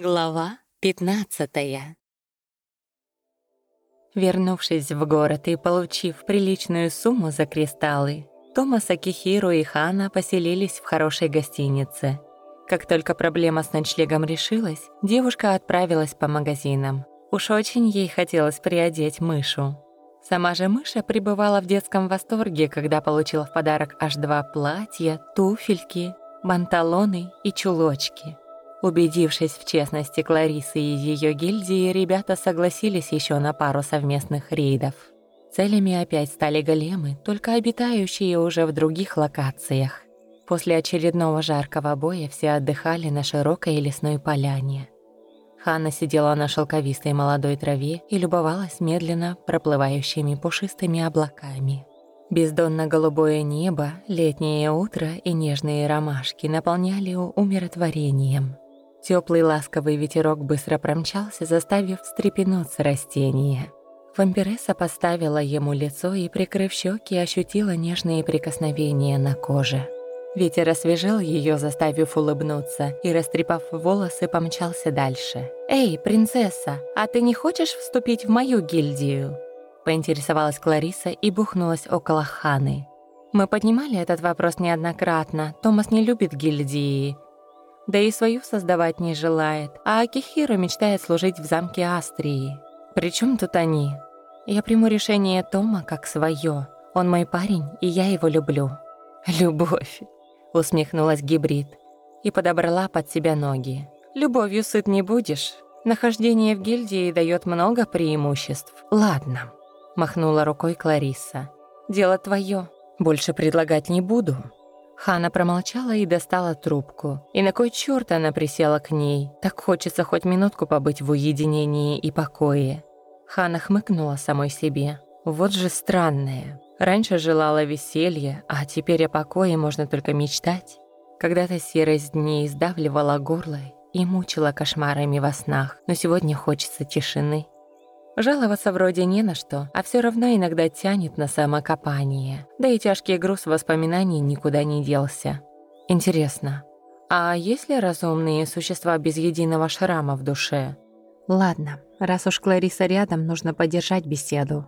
Глава 15 Вернувшись в город и получив приличную сумму за кристаллы, Томас, Акихиру и Хана поселились в хорошей гостинице. Как только проблема с ночлегом решилась, девушка отправилась по магазинам. Уж очень ей хотелось приодеть мышу. Сама же мыша пребывала в детском восторге, когда получила в подарок аж два платья, туфельки, панталоны и чулочки – Убедившись в честности Кларисы и ее гильдии, ребята согласились еще на пару совместных рейдов. Целями опять стали големы, только обитающие уже в других локациях. После очередного жаркого боя все отдыхали на широкой лесной поляне. Ханна сидела на шелковистой молодой траве и любовалась медленно проплывающими пушистыми облаками. Бездонно-голубое небо, летнее утро и нежные ромашки наполняли умиротворением – Теплый ласковый ветерок быстро промчался, заставив встрепенуться растение. Вампиресса поставила ему лицо и, прикрыв щеки, ощутила нежные прикосновения на коже. Ветер освежил ее, заставив улыбнуться, и, растрепав волосы, помчался дальше. «Эй, принцесса, а ты не хочешь вступить в мою гильдию?» Поинтересовалась Клариса и бухнулась около Ханы. «Мы поднимали этот вопрос неоднократно. Томас не любит гильдии, да и свою создавать не желает, а Акихиро мечтает служить в замке Астрии. Причем тут они? Я приму решение Тома как свое. Он мой парень, и я его люблю. Любовь, усмехнулась гибрид и подобрала под себя ноги. Любовью сыт не будешь. Нахождение в гильдии дает много преимуществ. Ладно, махнула рукой Клариса. Дело твое. Больше предлагать не буду. Хана промолчала и достала трубку. И на кой черт она присела к ней? Так хочется хоть минутку побыть в уединении и покое. Хана хмыкнула самой себе. Вот же странное. Раньше желала веселья, а теперь о покое можно только мечтать. Когда-то серость дней сдавливала горло и мучила кошмарами во снах, но сегодня хочется тишины. Жаловаться вроде не на что, а все равно иногда тянет на самокопание. Да и тяжкий груз воспоминаний никуда не делся. Интересно, а есть ли разумные существа без единого шрама в душе? Ладно, раз уж Клариса рядом, нужно поддержать беседу.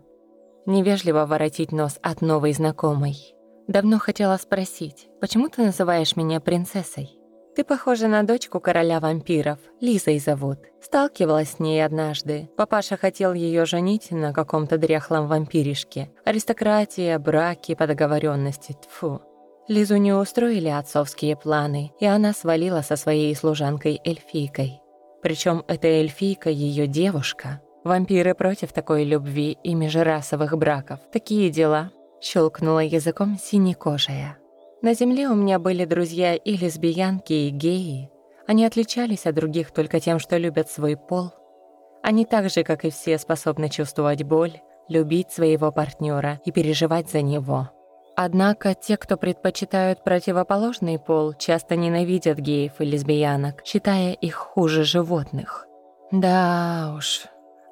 Невежливо воротить нос от новой знакомой. Давно хотела спросить, почему ты называешь меня принцессой? Ты похожа на дочку короля вампиров. Лизой зовут. Сталкивалась с ней однажды. Папаша хотел ее женить на каком-то дряхлом вампиришке. Аристократия, браки по договоренности. Тфу. Лизу не устроили отцовские планы, и она свалила со своей служанкой-эльфийкой. Причем эта эльфийка ее девушка. Вампиры против такой любви и межрасовых браков. Такие дела. Щелкнула языком синекожая. На земле у меня были друзья и лесбиянки, и геи. Они отличались от других только тем, что любят свой пол. Они так же, как и все, способны чувствовать боль, любить своего партнера и переживать за него. Однако те, кто предпочитают противоположный пол, часто ненавидят геев и лесбиянок, считая их хуже животных. Да уж.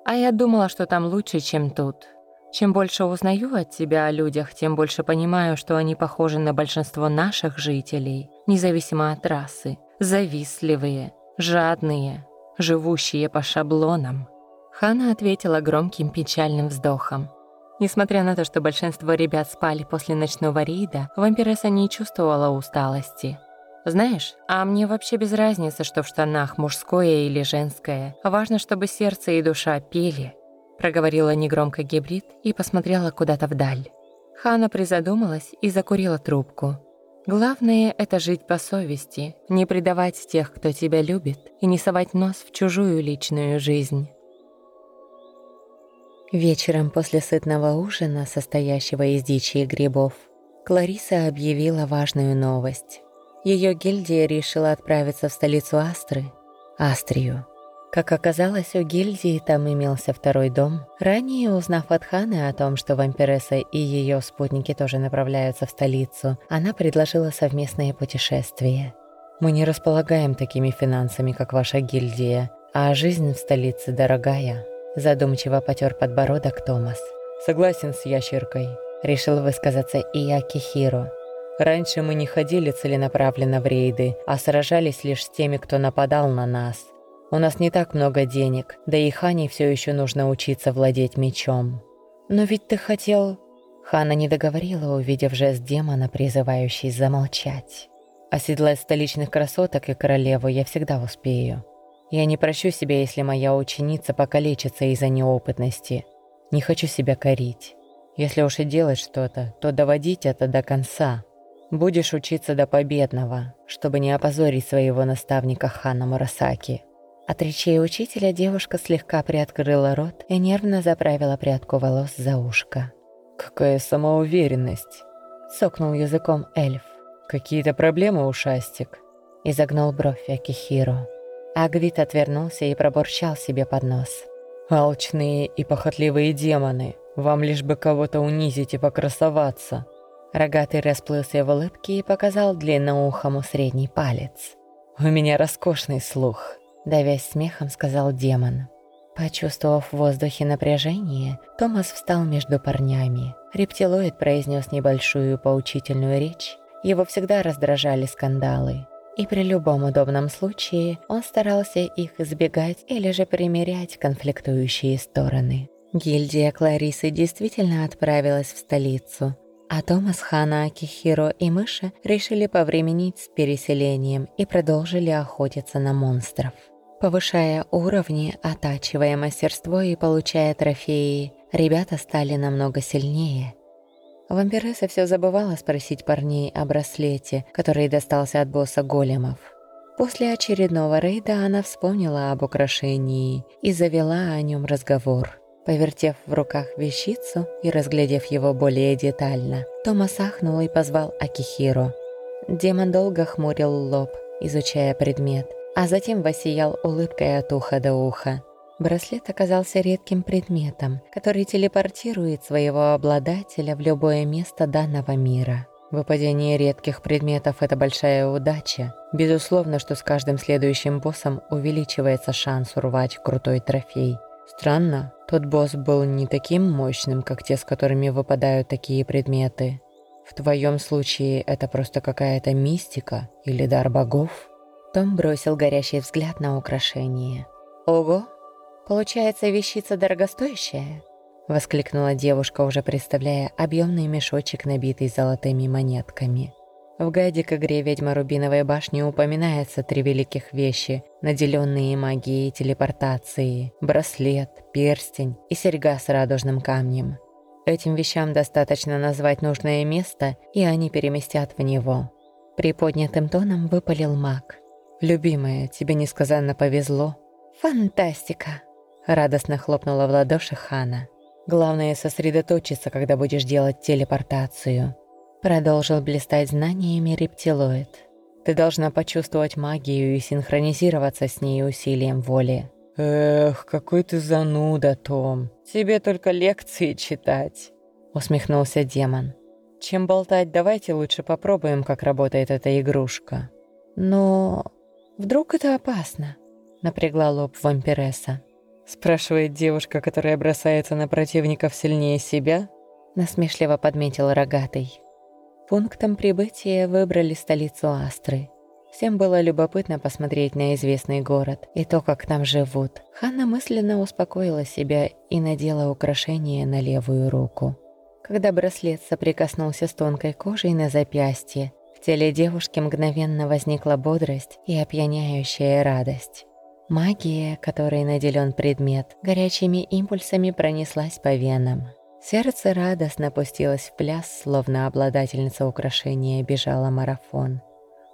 А я думала, что там лучше, чем тут. Чем больше узнаю от тебя о людях, тем больше понимаю, что они похожи на большинство наших жителей, независимо от расы, завистливые, жадные, живущие по шаблонам. Хана ответила громким печальным вздохом. Несмотря на то, что большинство ребят спали после ночного рейда, вампиресса не чувствовала усталости. Знаешь, а мне вообще без разницы, что в штанах мужское или женское. Важно, чтобы сердце и душа пели, проговорила негромко гибрид и посмотрела куда-то вдаль. Хана призадумалась и закурила трубку. Главное — это жить по совести, не предавать тех, кто тебя любит, и не совать нос в чужую личную жизнь. Вечером после сытного ужина, состоящего из дичи и грибов, Клариса объявила важную новость. Ее гильдия решила отправиться в столицу Астры, Астрию, как оказалось, у гильдии там имелся второй дом. Ранее узнав от Ханы о том, что вампиресса и ее спутники тоже направляются в столицу, она предложила совместное путешествие. «Мы не располагаем такими финансами, как ваша гильдия, а жизнь в столице дорогая», задумчиво потер подбородок Томас. «Согласен с ящеркой», — решил высказаться и Акихиро. «Раньше мы не ходили целенаправленно в рейды, а сражались лишь с теми, кто нападал на нас». У нас не так много денег, да и Хане все еще нужно учиться владеть мечом. Но ведь ты хотел... Хана не договорила, увидев жест демона, призывающий замолчать. Оседлать столичных красоток и королеву я всегда успею. Я не прощу себя, если моя ученица покалечится из-за неопытности. Не хочу себя корить. Если уж и делать что-то, то доводить это до конца. Будешь учиться до победного, чтобы не опозорить своего наставника Хана Мурасаки. От речей учителя девушка слегка приоткрыла рот и нервно заправила прядку волос за ушко. «Какая самоуверенность!» — сокнул языком эльф. «Какие-то проблемы, ушастик?» — изогнул бровь Акихиро. Агвит отвернулся и пробурчал себе под нос. «Алчные и похотливые демоны, вам лишь бы кого-то унизить и покрасоваться!» Рогатый расплылся в улыбке и показал длинноухому средний палец. «У меня роскошный слух!» Давясь смехом, сказал демон. Почувствовав в воздухе напряжение, Томас встал между парнями. Рептилоид произнес небольшую поучительную речь. Его всегда раздражали скандалы. И при любом удобном случае он старался их избегать или же примирять конфликтующие стороны. Гильдия Кларисы действительно отправилась в столицу, а Томас, Хана, Акихиро и Мыша решили повременить с переселением и продолжили охотиться на монстров. Повышая уровни, оттачивая мастерство и получая трофеи, ребята стали намного сильнее. Вампиресса все забывала спросить парней о браслете, который достался от босса големов. После очередного рейда она вспомнила об украшении и завела о нем разговор. Повертев в руках вещицу и разглядев его более детально, Томас ахнул и позвал Акихиро. Демон долго хмурил лоб, изучая предмет, а затем воссиял улыбкой от уха до уха. Браслет оказался редким предметом, который телепортирует своего обладателя в любое место данного мира. Выпадение редких предметов – это большая удача. Безусловно, что с каждым следующим боссом увеличивается шанс урвать крутой трофей. Странно, тот босс был не таким мощным, как те, с которыми выпадают такие предметы. В твоем случае это просто какая-то мистика или дар богов? Том бросил горящий взгляд на украшение. «Ого! Получается, вещица дорогостоящая?» Воскликнула девушка, уже представляя объемный мешочек, набитый золотыми монетками. В гайде к игре «Ведьма Рубиновой башни» упоминается три великих вещи, наделенные магией телепортации, браслет, перстень и серьга с радужным камнем. Этим вещам достаточно назвать нужное место, и они переместят в него. Приподнятым тоном выпалил маг. «Любимая, тебе несказанно повезло». «Фантастика!» — радостно хлопнула в ладоши Хана. «Главное сосредоточиться, когда будешь делать телепортацию». Продолжил блистать знаниями рептилоид. «Ты должна почувствовать магию и синхронизироваться с ней усилием воли». «Эх, какой ты зануда, Том. Тебе только лекции читать», — усмехнулся демон. «Чем болтать, давайте лучше попробуем, как работает эта игрушка». «Но Вдруг это опасно?» — напрягла лоб вампиресса. Спрашивает девушка, которая бросается на противников сильнее себя? Насмешливо подметил рогатый. Пунктом прибытия выбрали столицу Астры. Всем было любопытно посмотреть на известный город и то, как там живут. Ханна мысленно успокоила себя и надела украшение на левую руку. Когда браслет соприкоснулся с тонкой кожей на запястье, в теле девушки мгновенно возникла бодрость и опьяняющая радость. Магия, которой наделен предмет, горячими импульсами пронеслась по венам. Сердце радостно пустилось в пляс, словно обладательница украшения бежала марафон.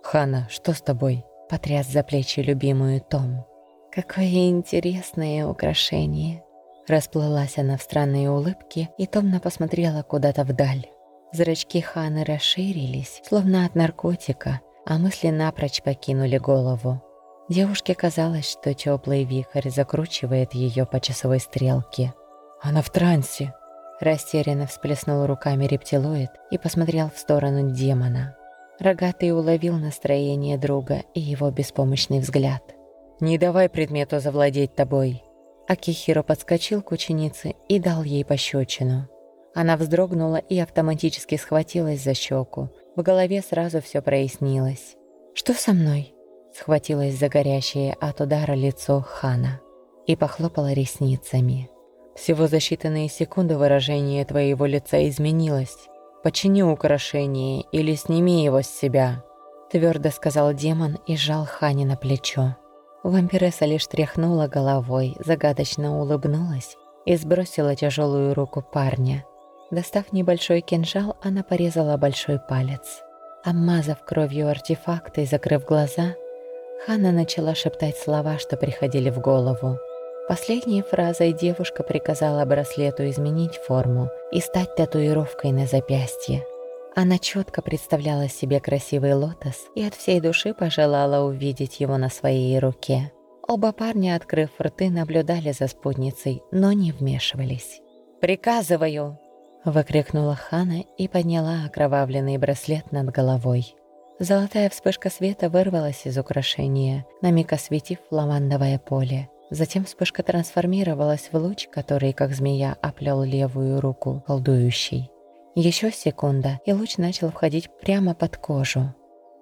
«Хана, что с тобой?» — потряс за плечи любимую Том. «Какое интересное украшение!» Расплылась она в странной улыбке и томно посмотрела куда-то вдаль. Зрачки Ханы расширились, словно от наркотика, а мысли напрочь покинули голову. Девушке казалось, что теплый вихрь закручивает ее по часовой стрелке. «Она в трансе!» Растерянно всплеснул руками рептилоид и посмотрел в сторону демона. Рогатый уловил настроение друга и его беспомощный взгляд. «Не давай предмету завладеть тобой!» Акихиро подскочил к ученице и дал ей пощечину. Она вздрогнула и автоматически схватилась за щеку. В голове сразу все прояснилось. «Что со мной?» схватилась за горящее от удара лицо Хана и похлопала ресницами. «Всего за считанные секунды выражение твоего лица изменилось. Почини украшение или сними его с себя», твердо сказал демон и сжал Хани на плечо. Вампиресса лишь тряхнула головой, загадочно улыбнулась и сбросила тяжелую руку парня. Достав небольшой кинжал, она порезала большой палец. Обмазав кровью артефакты и закрыв глаза, Ханна начала шептать слова, что приходили в голову. Последней фразой девушка приказала браслету изменить форму и стать татуировкой на запястье. Она четко представляла себе красивый лотос и от всей души пожелала увидеть его на своей руке. Оба парня, открыв рты, наблюдали за спутницей, но не вмешивались. «Приказываю!» — выкрикнула Хана и подняла окровавленный браслет над головой. Золотая вспышка света вырвалась из украшения, на миг осветив лавандовое поле. Затем вспышка трансформировалась в луч, который, как змея, оплел левую руку колдующей. Еще секунда, и луч начал входить прямо под кожу.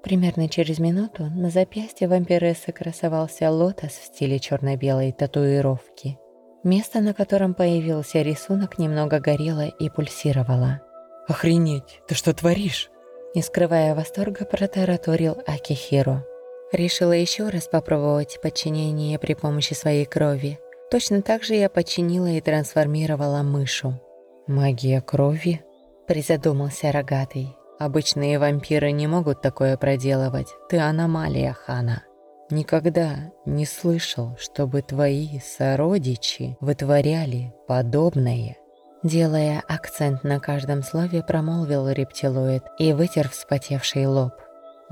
Примерно через минуту на запястье вампирессы красовался лотос в стиле черно-белой татуировки. Место, на котором появился рисунок, немного горело и пульсировало. «Охренеть! Ты что творишь?» Не скрывая восторга, протараторил Акихиро. Решила еще раз попробовать подчинение при помощи своей крови. Точно так же я подчинила и трансформировала мышу. «Магия крови?» – призадумался рогатый. «Обычные вампиры не могут такое проделывать. Ты аномалия, Хана. Никогда не слышал, чтобы твои сородичи вытворяли подобное». Делая акцент на каждом слове, промолвил рептилоид и вытер вспотевший лоб.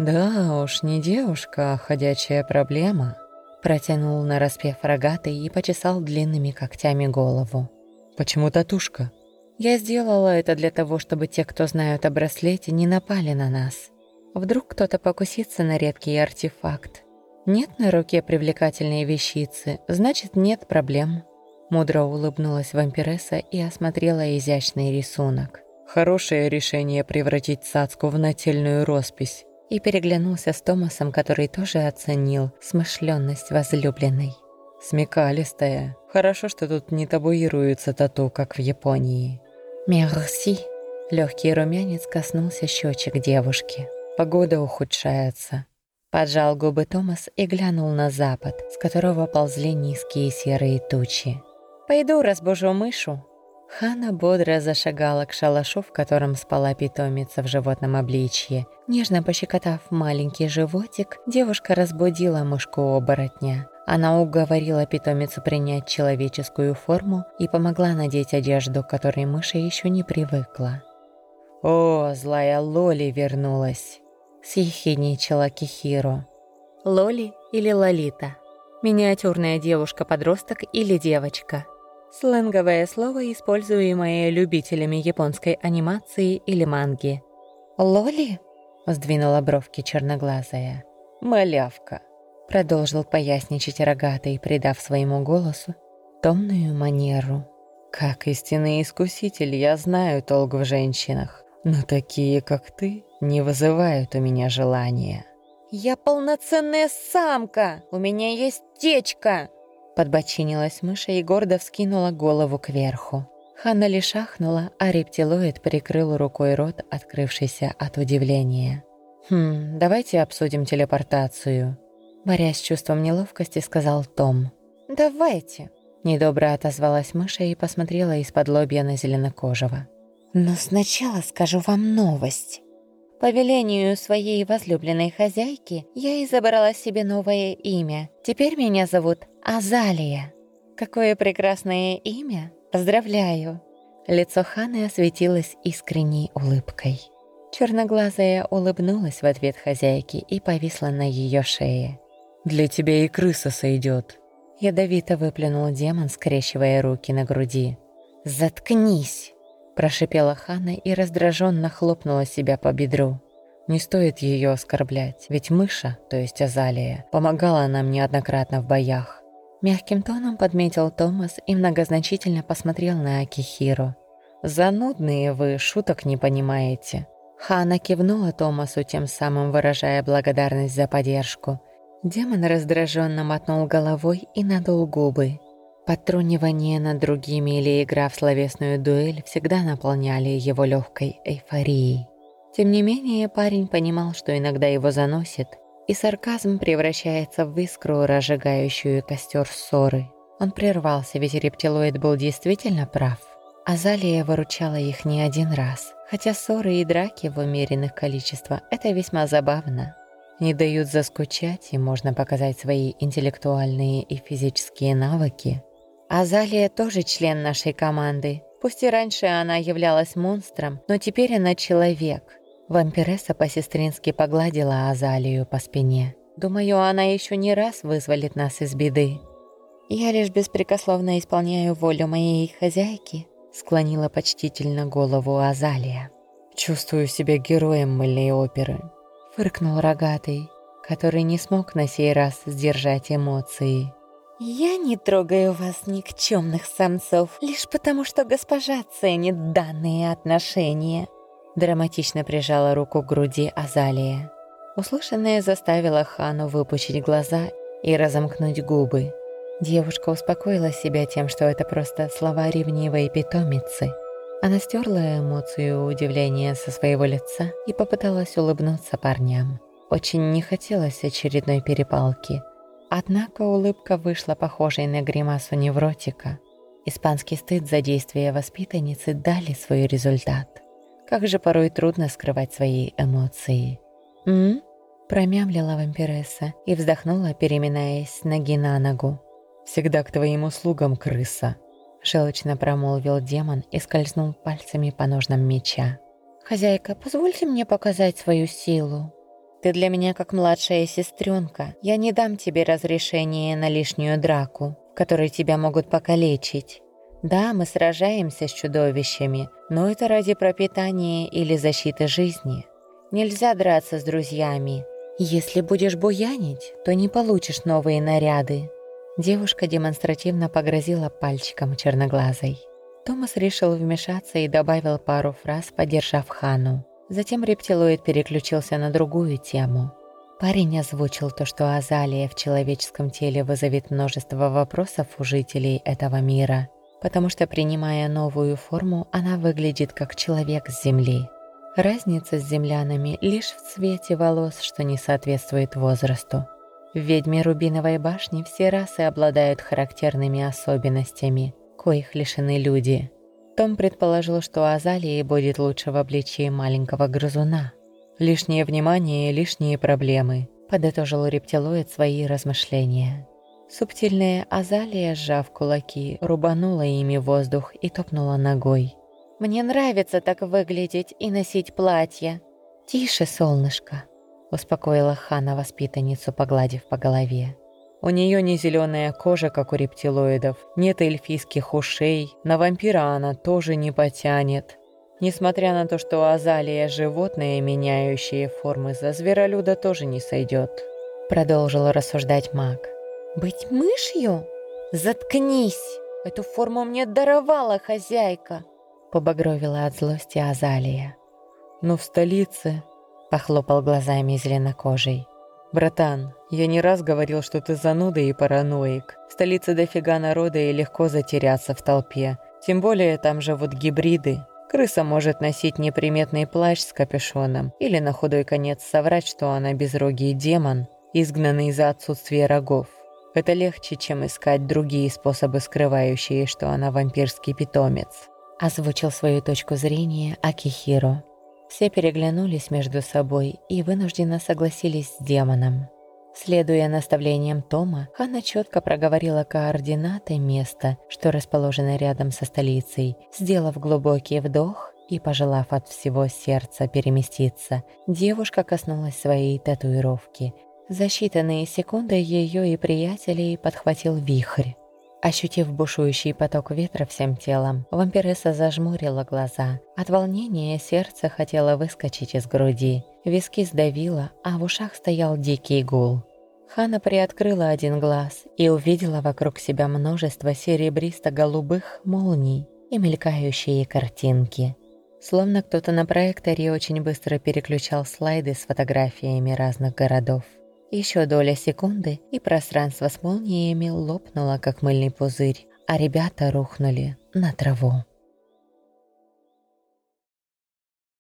«Да уж, не девушка, а ходячая проблема», протянул на распев рогатый и почесал длинными когтями голову. «Почему татушка?» «Я сделала это для того, чтобы те, кто знают о браслете, не напали на нас. Вдруг кто-то покусится на редкий артефакт. Нет на руке привлекательной вещицы, значит, нет проблем». Мудро улыбнулась вампиресса и осмотрела изящный рисунок. «Хорошее решение превратить цацку в нательную роспись». И переглянулся с Томасом, который тоже оценил смышленность возлюбленной. «Смекалистая. Хорошо, что тут не табуируется тату, как в Японии». «Мерси». Легкий румянец коснулся щечек девушки. Погода ухудшается. Поджал губы Томас и глянул на запад, с которого ползли низкие серые тучи. «Пойду разбужу мышу». Хана бодро зашагала к шалашу, в котором спала питомица в животном обличье. Нежно пощекотав маленький животик, девушка разбудила мышку-оборотня. Она уговорила питомицу принять человеческую форму и помогла надеть одежду, к которой мыша еще не привыкла. «О, злая Лоли вернулась!» — съехидничала Кихиро. «Лоли или Лолита? Миниатюрная девушка-подросток или девочка?» Сленговое слово, используемое любителями японской анимации или манги. «Лоли?» — сдвинула бровки черноглазая. «Малявка», — продолжил поясничать рогатый, придав своему голосу томную манеру. «Как истинный искуситель, я знаю толк в женщинах, но такие, как ты, не вызывают у меня желания». «Я полноценная самка! У меня есть течка!» Подбочинилась мыша и гордо вскинула голову кверху. Ханна лишь ахнула, а рептилоид прикрыл рукой рот, открывшийся от удивления. «Хм, давайте обсудим телепортацию», — борясь с чувством неловкости, сказал Том. «Давайте», — недобро отозвалась мыша и посмотрела из-под лобья на зеленокожего. «Но сначала скажу вам новость». По велению своей возлюбленной хозяйки я изобрала себе новое имя. Теперь меня зовут Азалия. Какое прекрасное имя! Поздравляю!» Лицо Ханы осветилось искренней улыбкой. Черноглазая улыбнулась в ответ хозяйке и повисла на ее шее. «Для тебя и крыса сойдет. Ядовито выплюнул демон, скрещивая руки на груди. «Заткнись!» Прошипела Хана и раздраженно хлопнула себя по бедру. Не стоит ее оскорблять, ведь мыша, то есть Азалия, помогала нам неоднократно в боях. Мягким тоном подметил Томас и многозначительно посмотрел на Акихиро. «Занудные вы, шуток не понимаете». Хана кивнула Томасу, тем самым выражая благодарность за поддержку. Демон раздраженно мотнул головой и надул губы. Подтрунивание над другими или игра в словесную дуэль всегда наполняли его легкой эйфорией. Тем не менее, парень понимал, что иногда его заносит, и сарказм превращается в искру, разжигающую костер ссоры. Он прервался, ведь рептилоид был действительно прав. Азалия выручала их не один раз, хотя ссоры и драки в умеренных количествах – это весьма забавно. Не дают заскучать, и можно показать свои интеллектуальные и физические навыки. Азалия тоже член нашей команды. Пусть и раньше она являлась монстром, но теперь она человек. Вампиресса по-сестрински погладила Азалию по спине. Думаю, она еще не раз вызволит нас из беды. Я лишь беспрекословно исполняю волю моей хозяйки, склонила почтительно голову Азалия. «Чувствую себя героем мыльной оперы», — фыркнул рогатый, который не смог на сей раз сдержать эмоции. «Я не трогаю вас, никчемных самцов, лишь потому, что госпожа ценит данные отношения», драматично прижала руку к груди Азалия. Услышанное заставило Хану выпучить глаза и разомкнуть губы. Девушка успокоила себя тем, что это просто слова ревнивой питомицы. Она стерла эмоцию удивления со своего лица и попыталась улыбнуться парням. Очень не хотелось очередной перепалки. Однако улыбка вышла похожей на гримасу невротика. Испанский стыд за действия воспитанницы дали свой результат. Как же порой трудно скрывать свои эмоции. «М?», промямлила вампиресса и вздохнула, переминаясь ноги на ногу. «Всегда к твоим услугам, крыса!» Желчно промолвил демон и скользнул пальцами по ножнам меча. «Хозяйка, позвольте мне показать свою силу. Ты для меня как младшая сестренка. Я не дам тебе разрешения на лишнюю драку, в которой тебя могут покалечить. Да, мы сражаемся с чудовищами, но это ради пропитания или защиты жизни. Нельзя драться с друзьями. Если будешь буянить, то не получишь новые наряды. Девушка демонстративно погрозила пальчиком черноглазой. Томас решил вмешаться и добавил пару фраз, поддержав Хану. Затем рептилоид переключился на другую тему. Парень озвучил то, что Азалия в человеческом теле вызовет множество вопросов у жителей этого мира, потому что, принимая новую форму, она выглядит как человек с Земли. Разница с землянами лишь в цвете волос, что не соответствует возрасту. В «Ведьме Рубиновой башни» все расы обладают характерными особенностями, коих лишены люди. Том предположил, что Азалии будет лучше в обличии маленького грызуна. «Лишнее внимание и лишние проблемы», – подытожил рептилоид свои размышления. Субтильная Азалия, сжав кулаки, рубанула ими воздух и топнула ногой. «Мне нравится так выглядеть и носить платье». «Тише, солнышко», успокоила Хана воспитанницу, погладив по голове. У нее не зеленая кожа, как у рептилоидов, нет эльфийских ушей, на вампира она тоже не потянет. Несмотря на то, что Азалия – животное, меняющее формы, за зверолюда тоже не сойдет. Продолжила рассуждать маг. «Быть мышью? Заткнись! Эту форму мне даровала хозяйка!» Побагровила от злости Азалия. «Но в столице Похлопал глазами зеленокожий. «Братан, я не раз говорил, что ты зануда и параноик. В столице дофига народа и легко затеряться в толпе. Тем более там живут гибриды. Крыса может носить неприметный плащ с капюшоном или на худой конец соврать, что она безрогий демон, изгнанный из-за отсутствия рогов. Это легче, чем искать другие способы, скрывающие, что она вампирский питомец. Озвучил свою точку зрения Акихиро. Все переглянулись между собой и вынужденно согласились с демоном. Следуя наставлениям Тома, Ханна четко проговорила координаты места, что расположено рядом со столицей, сделав глубокий вдох и пожелав от всего сердца переместиться, девушка коснулась своей татуировки. За считанные секунды ее и приятелей подхватил вихрь. Ощутив бушующий поток ветра всем телом, вампиресса зажмурила глаза. От волнения сердце хотело выскочить из груди. Виски сдавило, а в ушах стоял дикий гул. Хана приоткрыла один глаз и увидела вокруг себя множество серебристо-голубых молний и мелькающие картинки. Словно кто-то на проекторе очень быстро переключал слайды с фотографиями разных городов. Еще доля секунды, и пространство с молниями лопнуло, как мыльный пузырь, а ребята рухнули на траву.